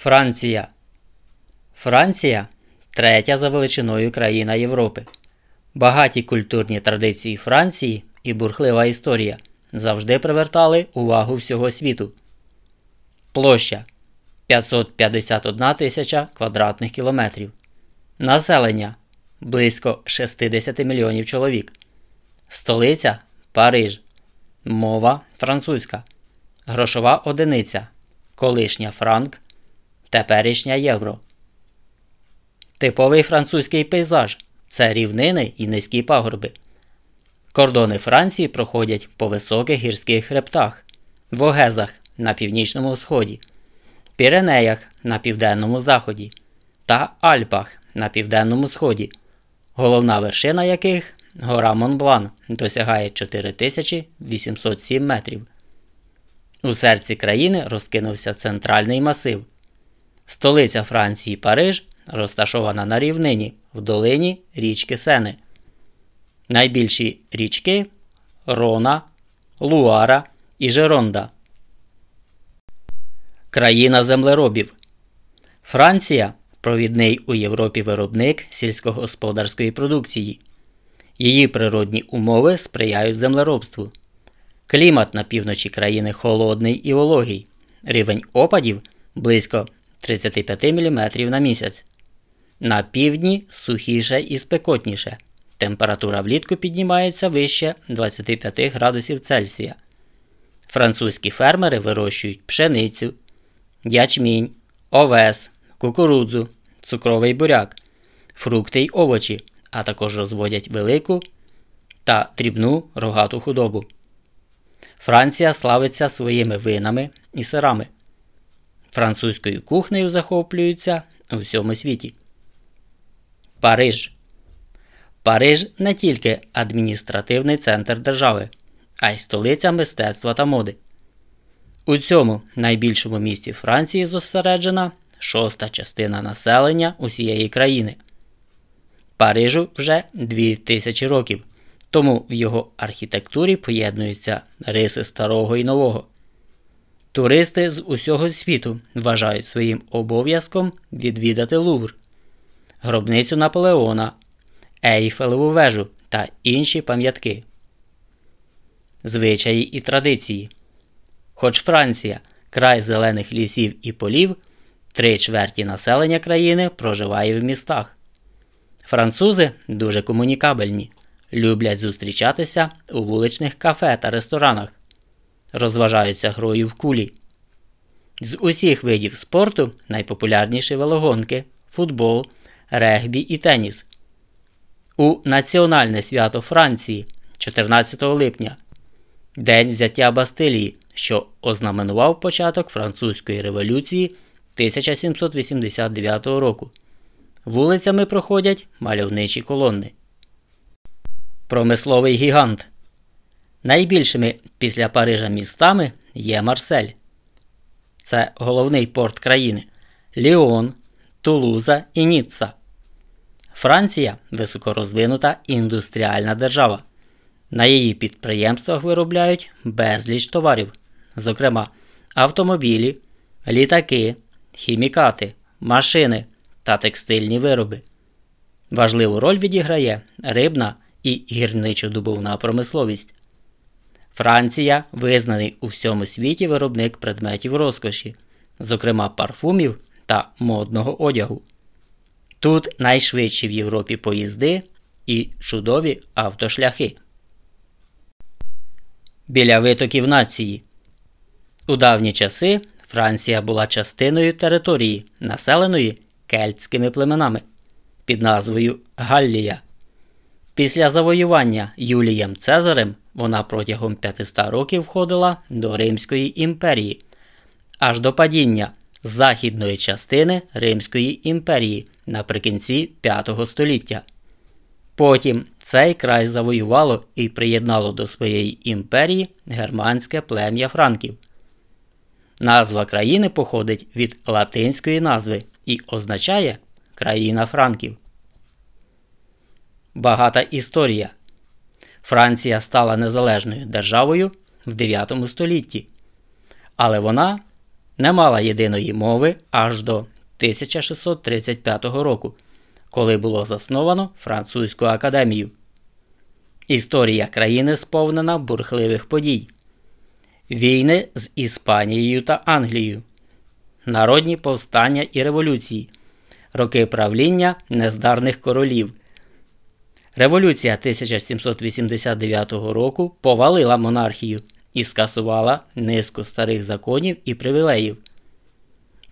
Франція. Франція третя за величиною країна Європи. Багаті культурні традиції Франції і бурхлива історія завжди привертали увагу всього світу. Площа 551 тисяча квадратних кілометрів. Населення близько 60 мільйонів чоловік. Столиця Париж. Мова французька. Грошова одиниця. Колишня франк. Теперішня євро. Типовий французький пейзаж це рівнини і низькі пагорби. Кордони Франції проходять по високих гірських хребтах, Вогезах на північному сході, Піренеях на південному заході та Альпах на південному сході, головна вершина яких гора Монблан досягає 4807 метрів. У серці країни розкинувся центральний масив. Столиця Франції Париж розташована на рівнині в долині річки Сени. Найбільші річки Рона, Луара і Жеронда. Країна землеробів. Франція провідний у Європі виробник сільськогосподарської продукції. Її природні умови сприяють землеробству. Клімат на півночі країни холодний і вологий. Рівень опадів близько 35 мм на місяць. На півдні сухіше і спекотніше. Температура влітку піднімається вище 25 градусів Цельсія. Французькі фермери вирощують пшеницю, ячмінь, овес, кукурудзу, цукровий буряк, фрукти й овочі, а також розводять велику та дрібну рогату худобу. Франція славиться своїми винами і сирами. Французькою кухнею захоплюються у всьому світі. Париж. Париж не тільки адміністративний центр держави, а й столиця мистецтва та моди. У цьому найбільшому місті Франції зосереджена шоста частина населення усієї країни. Парижу вже 2000 років, тому в його архітектурі поєднуються риси старого і нового. Туристи з усього світу вважають своїм обов'язком відвідати Лувр, гробницю Наполеона, Ейфелеву вежу та інші пам'ятки. Звичаї і традиції. Хоч Франція край зелених лісів і полів, три чверті населення країни проживає в містах. Французи дуже комунікабельні, люблять зустрічатися у вуличних кафе та ресторанах, розважаються грою в кулі. З усіх видів спорту найпопулярніші велогонки, футбол, регбі і теніс. У національне свято Франції 14 липня, День взяття Бастилії, що ознаменував початок Французької революції 1789 року. Вулицями проходять мальовничі колони. Промисловий гігант. Найбільшими після Парижа містами є Марсель. Це головний порт країни Ліон, Тулуза і Ніцца. Франція високорозвинута індустріальна держава. На її підприємствах виробляють безліч товарів, зокрема автомобілі, літаки, хімікати, машини та текстильні вироби. Важливу роль відіграє рибна і гірничодобувна промисловість. Франція визнаний у всьому світі виробник предметів розкоші, зокрема парфумів та модного одягу. Тут найшвидші в Європі поїзди і чудові автошляхи. Біля витоків нації. У давні часи Франція була частиною території, населеної кельтськими племенами під назвою Галлія. Після завоювання Юлієм Цезарем вона протягом 500 років входила до Римської імперії, аж до падіння західної частини Римської імперії наприкінці 5 століття. Потім цей край завоювало і приєднало до своєї імперії германське плем'я франків. Назва країни походить від латинської назви і означає країна франків. Багата історія. Франція стала незалежною державою в 9 столітті, але вона не мала єдиної мови аж до 1635 року, коли було засновано Французьку академію. Історія країни сповнена бурхливих подій, війни з Іспанією та Англією, народні повстання і революції, роки правління нездарних королів. Революція 1789 року повалила монархію і скасувала низку старих законів і привілеїв.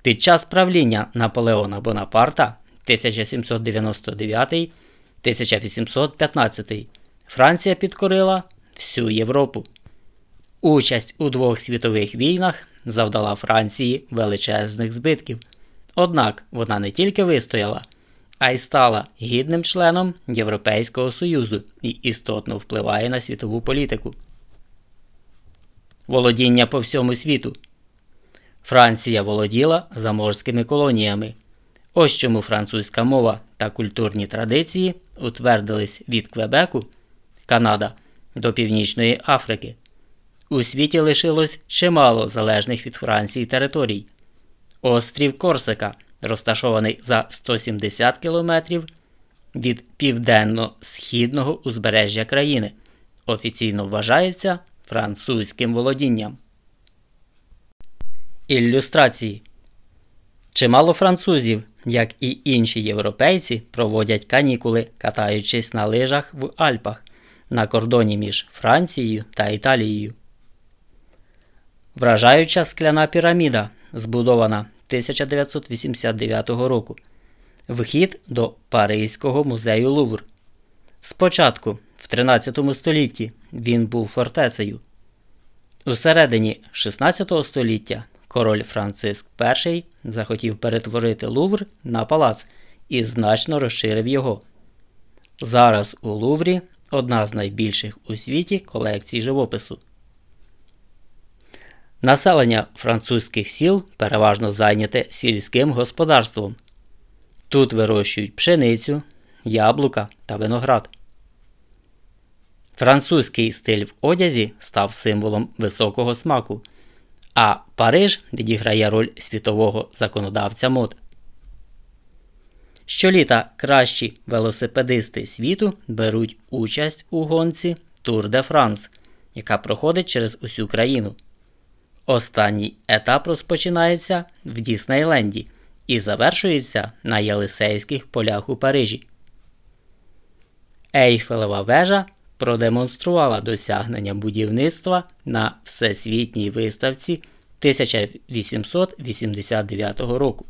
Під час правління Наполеона Бонапарта 1799-1815 Франція підкорила всю Європу. Участь у двох світових війнах завдала Франції величезних збитків. Однак вона не тільки вистояла, а й стала гідним членом Європейського Союзу і істотно впливає на світову політику. Володіння по всьому світу. Франція володіла заморськими колоніями. Ось чому французька мова та культурні традиції утвердились від Квебеку, Канада до Північної Африки. У світі лишилось чимало залежних від Франції територій. Острів Корсика, розташований за 170 км від південно-східного узбережжя країни, офіційно вважається французьким володінням. Ілюстрації Чимало французів, як і інші європейці, проводять канікули, катаючись на лижах в Альпах на кордоні між Францією та Італією. Вражаюча скляна піраміда, збудована 1989 року. Вхід до Паризького музею Лувр. Спочатку, в 13 столітті, він був фортецею. У середині 16 століття король Франциск І захотів перетворити Лувр на палац і значно розширив його. Зараз у Луврі одна з найбільших у світі колекцій живопису. Населення французьких сіл переважно зайняте сільським господарством. Тут вирощують пшеницю, яблука та виноград. Французький стиль в одязі став символом високого смаку, а Париж відіграє роль світового законодавця мод. Щоліта кращі велосипедисти світу беруть участь у гонці Tour de France, яка проходить через усю країну. Останній етап розпочинається в Діснейленді і завершується на Єлисейських полях у Парижі. Ейфелева вежа продемонструвала досягнення будівництва на всесвітній виставці 1889 року.